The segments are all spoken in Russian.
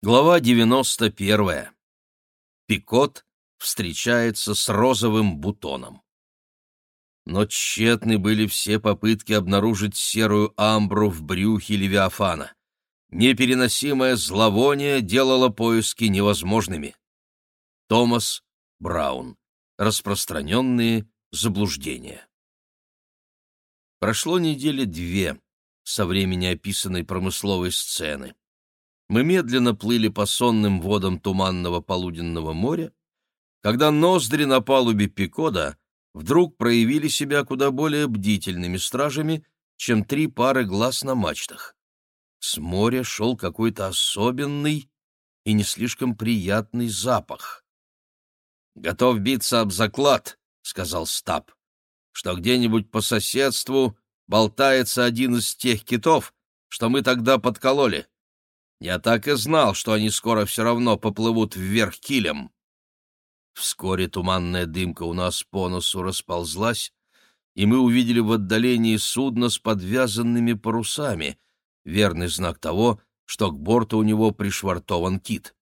Глава 91. Пикот встречается с розовым бутоном. Но тщетны были все попытки обнаружить серую амбру в брюхе Левиафана. Непереносимое зловоние делало поиски невозможными. Томас Браун. Распространенные заблуждения. Прошло недели две со времени описанной промысловой сцены. Мы медленно плыли по сонным водам туманного полуденного моря, когда ноздри на палубе Пикода вдруг проявили себя куда более бдительными стражами, чем три пары глаз на мачтах. С моря шел какой-то особенный и не слишком приятный запах. «Готов биться об заклад», — сказал Стаб, «что где-нибудь по соседству болтается один из тех китов, что мы тогда подкололи. Я так и знал, что они скоро все равно поплывут вверх килем. Вскоре туманная дымка у нас по носу расползлась, и мы увидели в отдалении судно с подвязанными парусами, верный знак того, что к борту у него пришвартован кит.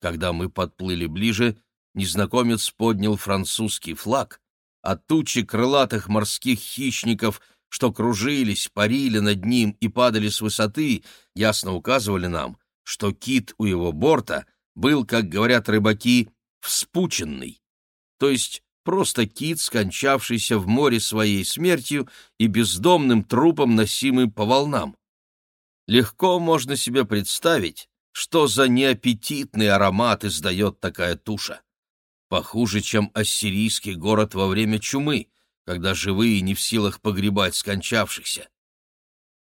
Когда мы подплыли ближе, незнакомец поднял французский флаг, а тучи крылатых морских хищников — что кружились, парили над ним и падали с высоты, ясно указывали нам, что кит у его борта был, как говорят рыбаки, вспученный, то есть просто кит, скончавшийся в море своей смертью и бездомным трупом, носимый по волнам. Легко можно себе представить, что за неаппетитный аромат издает такая туша. Похуже, чем ассирийский город во время чумы — когда живые не в силах погребать скончавшихся.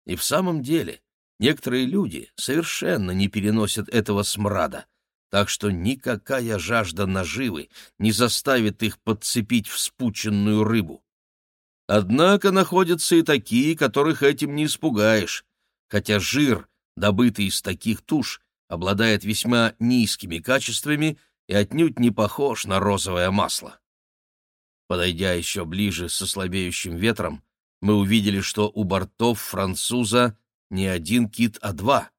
И в самом деле некоторые люди совершенно не переносят этого смрада, так что никакая жажда наживы не заставит их подцепить вспученную рыбу. Однако находятся и такие, которых этим не испугаешь, хотя жир, добытый из таких туш, обладает весьма низкими качествами и отнюдь не похож на розовое масло. Подойдя еще ближе со слабеющим ветром, мы увидели, что у бортов француза не один кит, а два,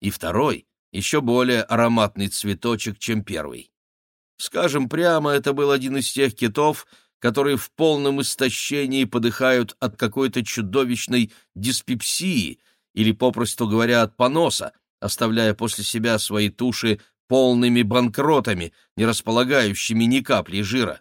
и второй еще более ароматный цветочек, чем первый. Скажем прямо, это был один из тех китов, которые в полном истощении подыхают от какой-то чудовищной диспепсии или, попросту говоря, от поноса, оставляя после себя свои туши полными банкротами, не располагающими ни капли жира.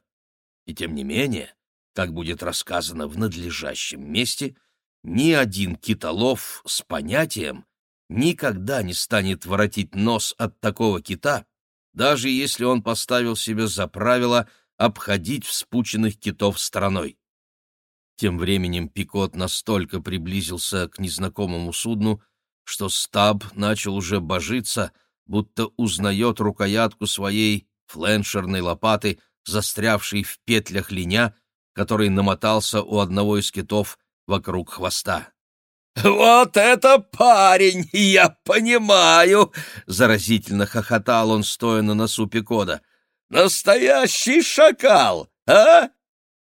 И тем не менее, как будет рассказано в надлежащем месте, ни один китолов с понятием никогда не станет воротить нос от такого кита, даже если он поставил себе за правило обходить вспученных китов стороной. Тем временем Пикот настолько приблизился к незнакомому судну, что Стаб начал уже божиться, будто узнает рукоятку своей фленшерной лопаты, застрявший в петлях линя, который намотался у одного из китов вокруг хвоста. «Вот это парень, я понимаю!» — заразительно хохотал он, стоя на носу Пикода. «Настоящий шакал, а?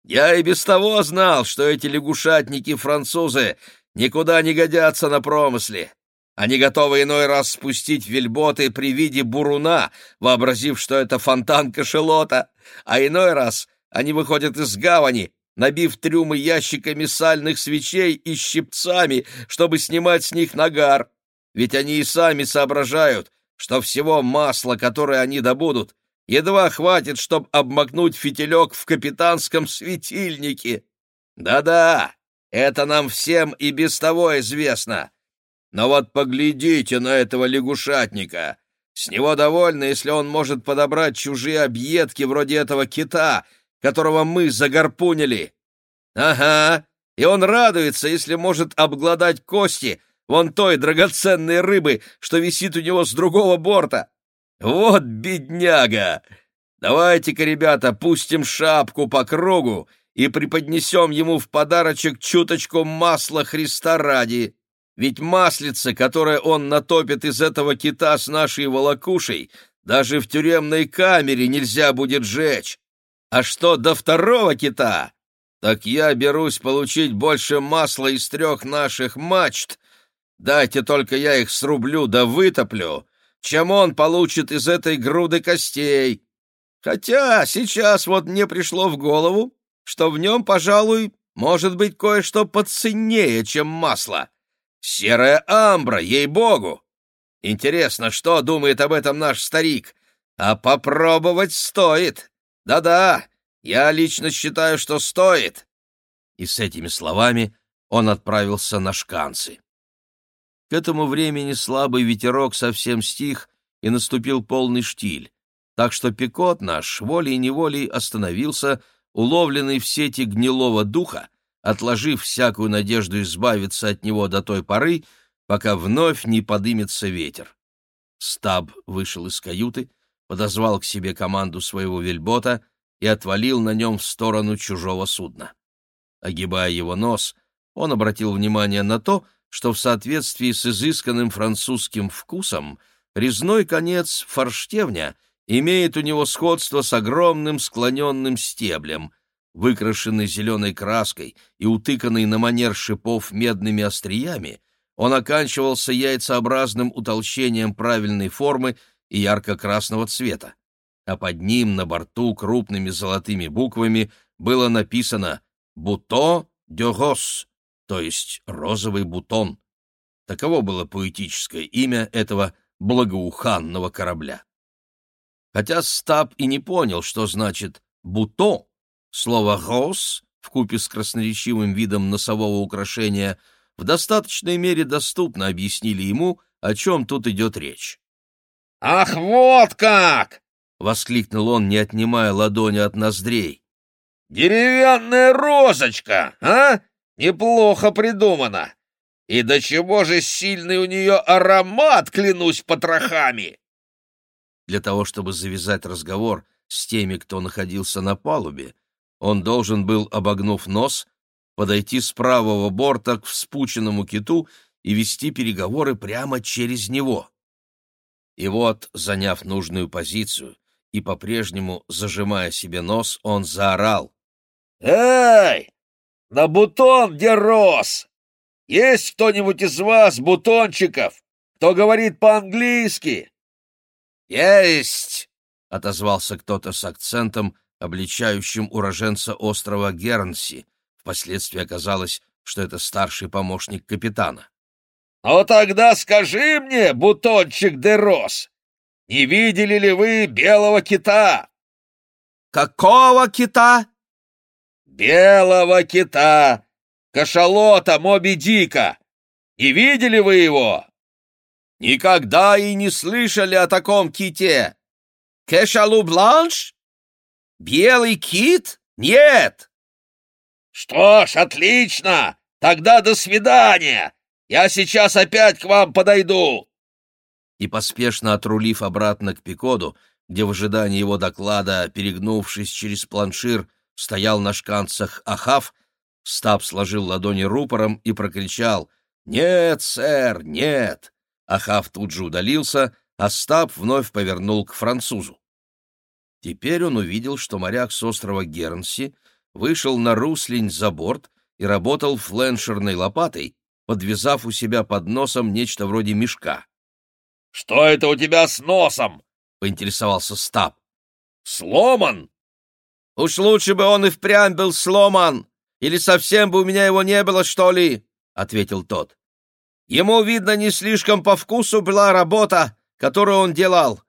Я и без того знал, что эти лягушатники-французы никуда не годятся на промысле. Они готовы иной раз спустить вельботы при виде буруна, вообразив, что это фонтан кашелота, а иной раз они выходят из гавани, набив трюмы ящиками сальных свечей и щипцами, чтобы снимать с них нагар. Ведь они и сами соображают, что всего масла, которое они добудут, едва хватит, чтобы обмакнуть фитилек в капитанском светильнике. Да-да, это нам всем и без того известно. Но вот поглядите на этого лягушатника. С него довольны, если он может подобрать чужие объедки вроде этого кита, которого мы загорпунили. Ага, и он радуется, если может обглодать кости вон той драгоценной рыбы, что висит у него с другого борта. Вот бедняга! Давайте-ка, ребята, пустим шапку по кругу и преподнесем ему в подарочек чуточку масла Христа ради. Ведь маслица, которое он натопит из этого кита с нашей волокушей, даже в тюремной камере нельзя будет жечь. А что до второго кита? Так я берусь получить больше масла из трех наших мачт. Дайте только я их срублю да вытоплю, чем он получит из этой груды костей. Хотя сейчас вот мне пришло в голову, что в нем, пожалуй, может быть кое-что поценнее, чем масло. Серая амбра, ей-богу! Интересно, что думает об этом наш старик? А попробовать стоит. Да-да, я лично считаю, что стоит. И с этими словами он отправился на шканцы. К этому времени слабый ветерок совсем стих, и наступил полный штиль, так что Пикот наш волей-неволей остановился, уловленный в сети гнилого духа, отложив всякую надежду избавиться от него до той поры, пока вновь не подымется ветер. Стаб вышел из каюты, подозвал к себе команду своего вельбота и отвалил на нем в сторону чужого судна. Огибая его нос, он обратил внимание на то, что в соответствии с изысканным французским вкусом резной конец форштевня имеет у него сходство с огромным склоненным стеблем, выкрашенный зеленой краской и утыканный на манер шипов медными остриями, он оканчивался яйцеобразным утолщением правильной формы и ярко-красного цвета, а под ним на борту крупными золотыми буквами было написано «Буто де рос», то есть «розовый бутон». Таково было поэтическое имя этого благоуханного корабля. Хотя Стаб и не понял, что значит «буто», слово «рос» вкупе с красноречивым видом носового украшения – в достаточной мере доступно объяснили ему, о чем тут идет речь. «Ах, вот как!» — воскликнул он, не отнимая ладони от ноздрей. «Деревянная розочка, а? Неплохо придумано. И до чего же сильный у нее аромат, клянусь потрохами!» Для того, чтобы завязать разговор с теми, кто находился на палубе, он должен был, обогнув нос, подойти с правого борта к вспученному киту и вести переговоры прямо через него. И вот, заняв нужную позицию и по-прежнему зажимая себе нос, он заорал. «Эй, на бутон где рос! Есть кто-нибудь из вас, бутончиков, кто говорит по-английски?» «Есть!» — отозвался кто-то с акцентом, обличающим уроженца острова Гернси, Впоследствии оказалось, что это старший помощник капитана. «Ну тогда скажи мне, бутончик де Рос, не видели ли вы белого кита?» «Какого кита?» «Белого кита! Кашалота Моби Дика! Не видели вы его?» «Никогда и не слышали о таком ките! Кешалу Бланш? Белый кит? Нет!» «Что ж, отлично! Тогда до свидания! Я сейчас опять к вам подойду!» И поспешно отрулив обратно к Пикоду, где в ожидании его доклада, перегнувшись через планшир, стоял на шканцах Ахав, Стаб сложил ладони рупором и прокричал «Нет, сэр, нет!» Ахав тут же удалился, а Стаб вновь повернул к французу. Теперь он увидел, что моряк с острова Гернси — вышел на руслень за борт и работал фленшерной лопатой, подвязав у себя под носом нечто вроде мешка. — Что это у тебя с носом? — поинтересовался Стаб. — Сломан? — Уж лучше бы он и впрямь был сломан, или совсем бы у меня его не было, что ли, — ответил тот. Ему, видно, не слишком по вкусу была работа, которую он делал.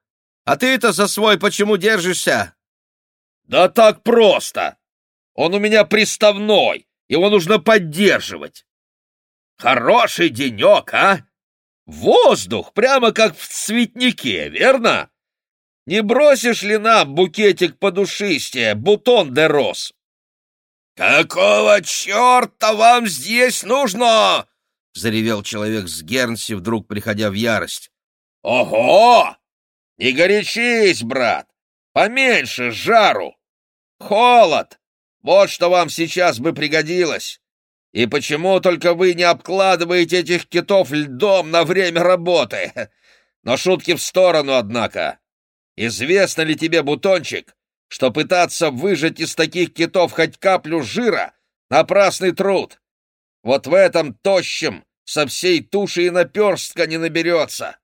А ты-то за свой почему держишься? — Да так просто! Он у меня приставной, его нужно поддерживать. Хороший денек, а? Воздух, прямо как в цветнике, верно? Не бросишь ли нам букетик подушистее, бутон де роз? «Какого черта вам здесь нужно?» — заревел человек с Гернси, вдруг приходя в ярость. «Ого! Не горячись, брат! Поменьше жару! Холод! Вот что вам сейчас бы пригодилось. И почему только вы не обкладываете этих китов льдом на время работы? Но шутки в сторону, однако. Известно ли тебе, Бутончик, что пытаться выжать из таких китов хоть каплю жира — напрасный труд? Вот в этом тощем со всей туши и наперстка не наберется.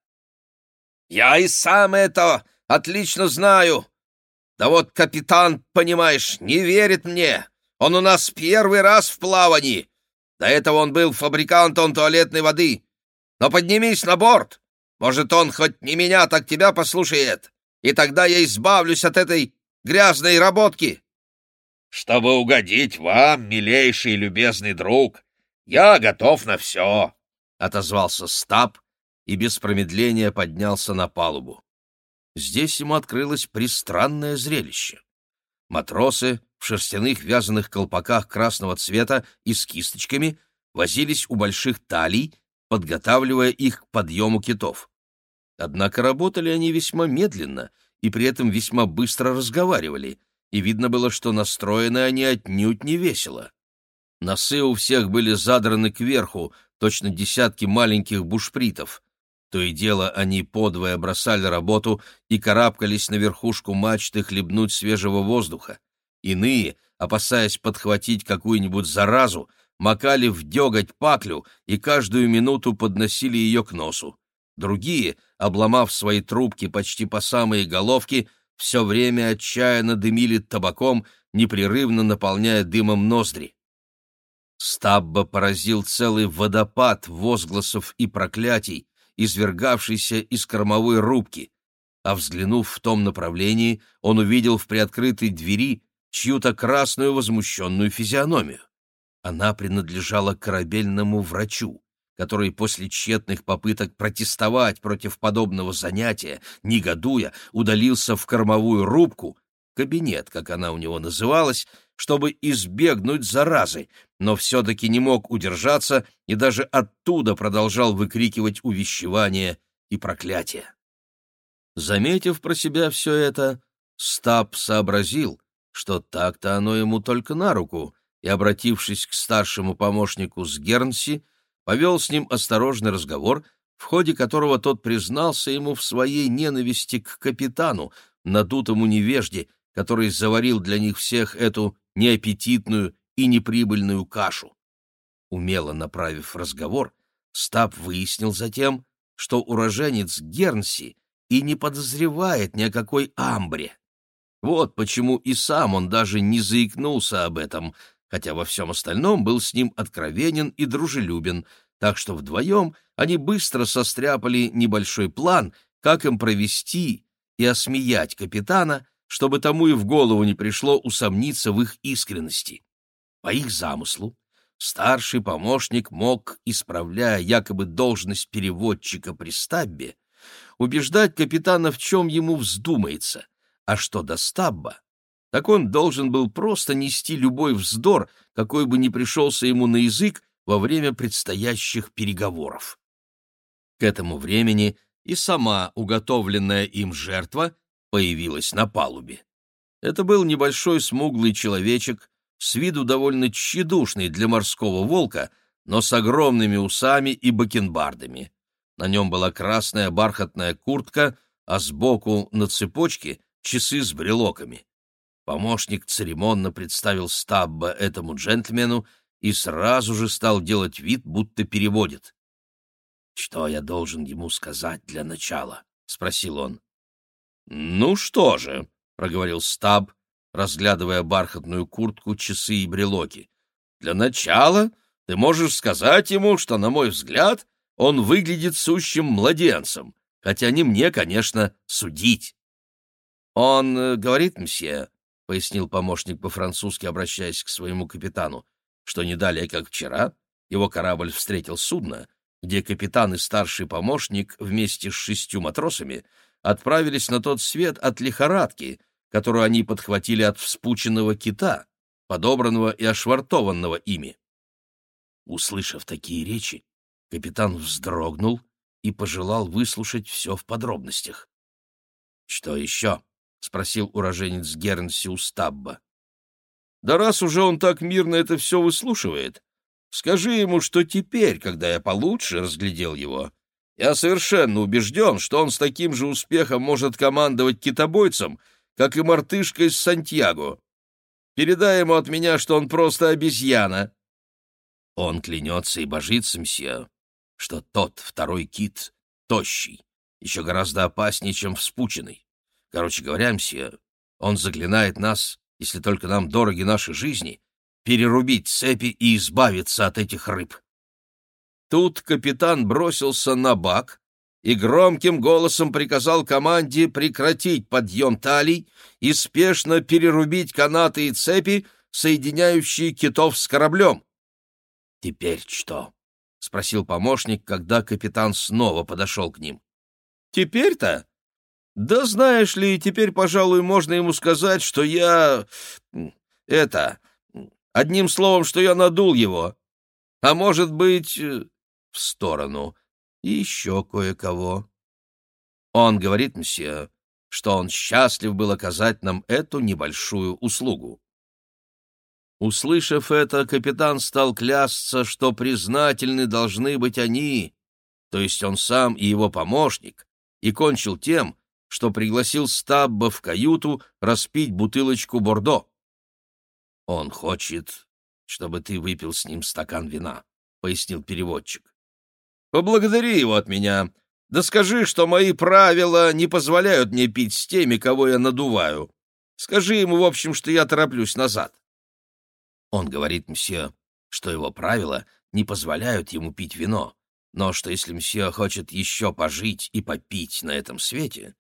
Я и сам это отлично знаю. Да вот капитан, понимаешь, не верит мне. Он у нас первый раз в плавании. До этого он был фабрикантом туалетной воды. Но поднимись на борт. Может, он хоть не меня, так тебя послушает. И тогда я избавлюсь от этой грязной работки. Чтобы угодить вам, милейший и любезный друг, я готов на все, — отозвался Стаб и без промедления поднялся на палубу. Здесь ему открылось пристранное зрелище. Матросы в шерстяных вязаных колпаках красного цвета и с кисточками возились у больших талий, подготавливая их к подъему китов. Однако работали они весьма медленно и при этом весьма быстро разговаривали, и видно было, что настроены они отнюдь не весело. Носы у всех были задраны кверху, точно десятки маленьких бушпритов. То и дело они подвое бросали работу и карабкались на верхушку мачты хлебнуть свежего воздуха. Иные, опасаясь подхватить какую-нибудь заразу, макали в деготь паклю и каждую минуту подносили ее к носу. Другие, обломав свои трубки почти по самые головки, все время отчаянно дымили табаком, непрерывно наполняя дымом ноздри. Стабба поразил целый водопад возгласов и проклятий, извергавшийся из кормовой рубки, а взглянув в том направлении, он увидел в приоткрытой двери чью-то красную возмущенную физиономию. Она принадлежала корабельному врачу, который после тщетных попыток протестовать против подобного занятия, негодуя, удалился в кормовую рубку, кабинет, как она у него называлась, чтобы избегнуть заразы, но все-таки не мог удержаться и даже оттуда продолжал выкрикивать увещевания и проклятия. Заметив про себя все это, Стаб сообразил, что так-то оно ему только на руку, и, обратившись к старшему помощнику с Гернси, повел с ним осторожный разговор, в ходе которого тот признался ему в своей ненависти к капитану, надутому невежде, который заварил для них всех эту неаппетитную и неприбыльную кашу. Умело направив разговор, Стаб выяснил затем, что уроженец Гернси и не подозревает ни о какой амбре. Вот почему и сам он даже не заикнулся об этом, хотя во всем остальном был с ним откровенен и дружелюбен, так что вдвоем они быстро состряпали небольшой план, как им провести и осмеять капитана, чтобы тому и в голову не пришло усомниться в их искренности. По их замыслу, старший помощник мог, исправляя якобы должность переводчика при стаббе, убеждать капитана в чем ему вздумается, а что до стабба, так он должен был просто нести любой вздор, какой бы ни пришелся ему на язык во время предстоящих переговоров. К этому времени и сама уготовленная им жертва появилась на палубе. Это был небольшой смуглый человечек, с виду довольно тщедушный для морского волка, но с огромными усами и бакенбардами. На нем была красная бархатная куртка, а сбоку на цепочке часы с брелоками. Помощник церемонно представил Стабба этому джентльмену и сразу же стал делать вид, будто переводит. «Что я должен ему сказать для начала?» — спросил он. «Ну что же», — проговорил Стаб, разглядывая бархатную куртку, часы и брелоки. «Для начала ты можешь сказать ему, что, на мой взгляд, он выглядит сущим младенцем, хотя не мне, конечно, судить». «Он э, говорит, мсье», — пояснил помощник по-французски, обращаясь к своему капитану, что не далее, как вчера, его корабль встретил судно, где капитан и старший помощник вместе с шестью матросами отправились на тот свет от лихорадки, которую они подхватили от вспученного кита, подобранного и ошвартованного ими. Услышав такие речи, капитан вздрогнул и пожелал выслушать все в подробностях. — Что еще? — спросил уроженец Гернси у Стабба. Да раз уже он так мирно это все выслушивает, скажи ему, что теперь, когда я получше разглядел его, я совершенно убежден, что он с таким же успехом может командовать китобойцем, как и мартышка из Сантьяго. Передай ему от меня, что он просто обезьяна. Он клянется и божится, мсье, что тот второй кит тощий, еще гораздо опаснее, чем вспученный. Короче говоря, мсье, он заклинает нас, если только нам дороги наши жизни, перерубить цепи и избавиться от этих рыб. Тут капитан бросился на бак и громким голосом приказал команде прекратить подъем талий и спешно перерубить канаты и цепи, соединяющие китов с кораблем. «Теперь что?» — спросил помощник, когда капитан снова подошел к ним. «Теперь-то? Да знаешь ли, теперь, пожалуй, можно ему сказать, что я... это... одним словом, что я надул его. А может быть, э, в сторону, и еще кое-кого. Он говорит, мсье, что он счастлив был оказать нам эту небольшую услугу. Услышав это, капитан стал клясться, что признательны должны быть они, то есть он сам и его помощник, и кончил тем, что пригласил Стабба в каюту распить бутылочку Бордо. «Он хочет, чтобы ты выпил с ним стакан вина», — пояснил переводчик. «Поблагодари его от меня. Да скажи, что мои правила не позволяют мне пить с теми, кого я надуваю. Скажи ему, в общем, что я тороплюсь назад». Он говорит мсье, что его правила не позволяют ему пить вино, но что если мсье хочет еще пожить и попить на этом свете,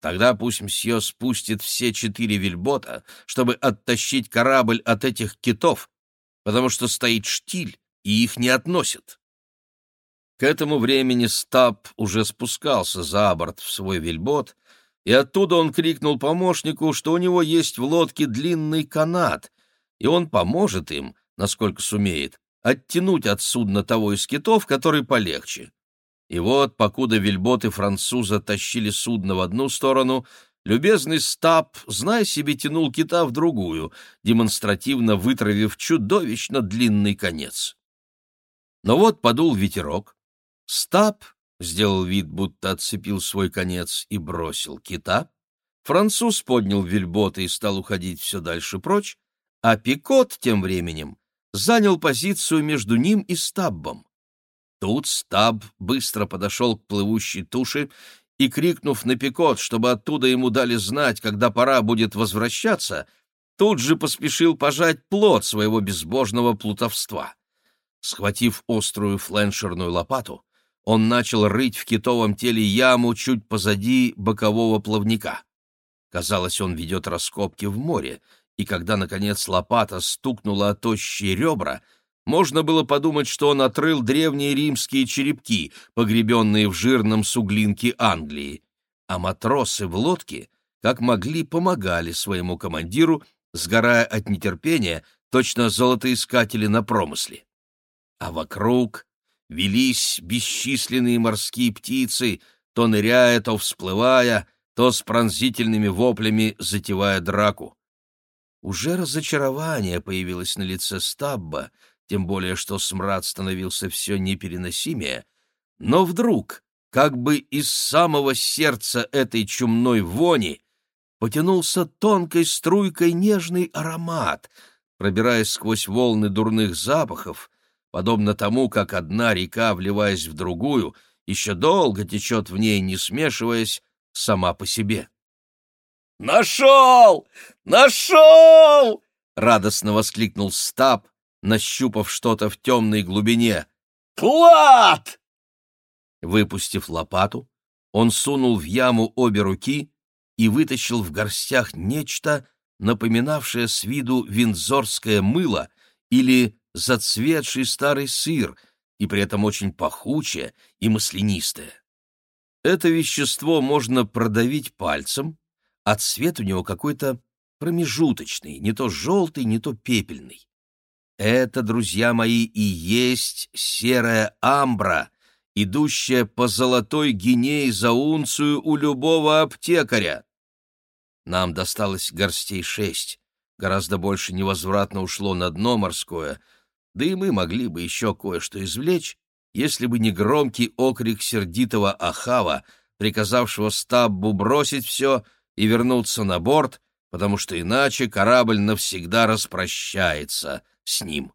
тогда пусть мсье спустит все четыре вельбота, чтобы оттащить корабль от этих китов, потому что стоит штиль, и их не относят. К этому времени Стаб уже спускался за борт в свой вельбот, и оттуда он крикнул помощнику, что у него есть в лодке длинный канат, и он поможет им, насколько сумеет, оттянуть от судна того из китов, который полегче. И вот, покуда вельботы француза тащили судно в одну сторону, любезный Стаб, зная себе, тянул кита в другую, демонстративно вытравив чудовищно длинный конец. Но вот подул ветерок. Стаб сделал вид, будто отцепил свой конец и бросил кита. Француз поднял вельботы и стал уходить все дальше прочь, а Пикот тем временем занял позицию между ним и Стаббом. Тут Стаб быстро подошел к плывущей туше и, крикнув на Пикот, чтобы оттуда ему дали знать, когда пора будет возвращаться, тут же поспешил пожать плод своего безбожного плутовства. Схватив острую фленшерную лопату, он начал рыть в китовом теле яму чуть позади бокового плавника. Казалось, он ведет раскопки в море, и когда, наконец, лопата стукнула о тощие ребра, можно было подумать, что он отрыл древние римские черепки, погребенные в жирном суглинке Англии. А матросы в лодке, как могли, помогали своему командиру, сгорая от нетерпения, точно золотоискатели на промысле. А вокруг велись бесчисленные морские птицы, то ныряя, то всплывая, то с пронзительными воплями затевая драку. Уже разочарование появилось на лице Стабба, тем более что смрад становился все непереносимее, но вдруг, как бы из самого сердца этой чумной вони, потянулся тонкой струйкой нежный аромат, пробираясь сквозь волны дурных запахов, подобно тому, как одна река, вливаясь в другую, еще долго течет в ней, не смешиваясь, сама по себе. «Нашел! Нашел!» — радостно воскликнул Стаб, нащупав что-то в темной глубине. «Клад!» Выпустив лопату, он сунул в яму обе руки и вытащил в горстях нечто, напоминавшее с виду винзорское мыло или зацветший старый сыр, и при этом очень пахучее и маслянистое. Это вещество можно продавить пальцем, а цвет у него какой-то промежуточный, не то желтый, не то пепельный. Это, друзья мои, и есть серая амбра, идущая по золотой гиней за унцию у любого аптекаря. Нам досталось горстей шесть, гораздо больше невозвратно ушло на дно морское, да и мы могли бы еще кое-что извлечь, если бы не громкий окрик сердитого Ахава, приказавшего Стаббу бросить все — и вернуться на борт, потому что иначе корабль навсегда распрощается с ним.